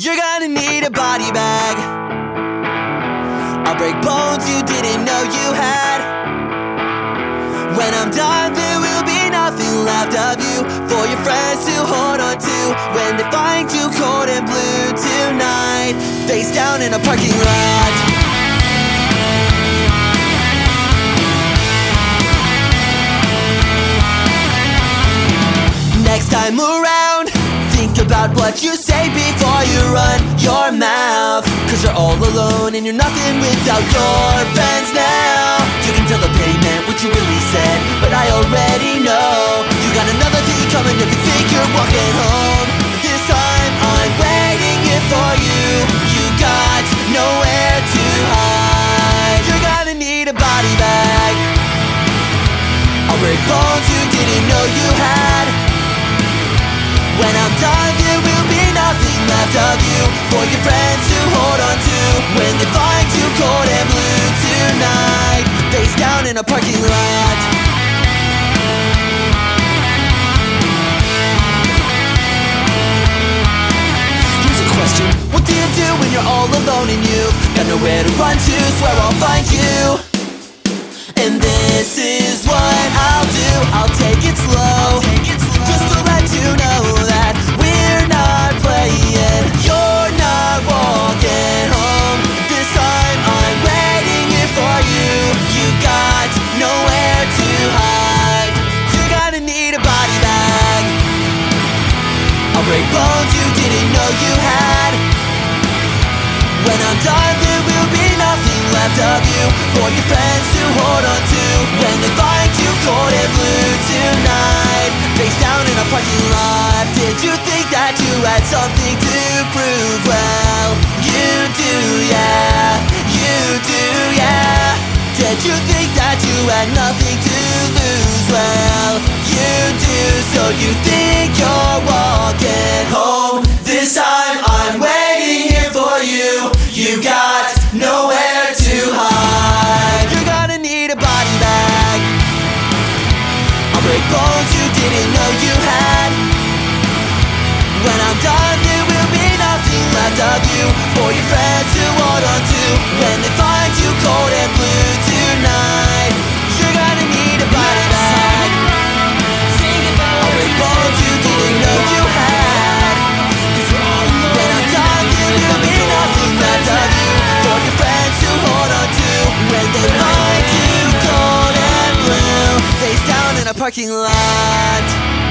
You're gonna need a body bag. I'll break bones you didn't know you had. When I'm done, there will be nothing left of you for your friends to hold on to when they find you cold and blue tonight. Face down in a parking lot. Next time around, think about what you say before you all alone and you're nothing without your friends now. You can tell the pavement what you really said, but I already know. You got another day coming if you think you're walking home. This time I'm waiting here for you. You got nowhere to hide. You're gonna need a body bag. I'll break bones you didn't know you had. When I'm done, there will be nothing left of you in a parking lot. Here's a question What do you do when you're all alone and you got nowhere to run to? Swear I'll find you. And this is what I'll do I'll take it slow Bones you didn't know you had when I'm done, there will be nothing left of you for your friends to hold on to. When they find you cold and blue tonight, face down in a parking lot. Did you think that you had something to prove? Well, you do, yeah, you do, yeah. Did you think that you had nothing to lose? Well, you do, so you think you're walking for your friends to hold on to. When they find you cold and blue tonight, you're gonna need a body bag. I'll bones you didn't know you had. When I'm done, there will be nothing left of you for your friends to hold on to. When they find you cold and blue, face down in a parking lot.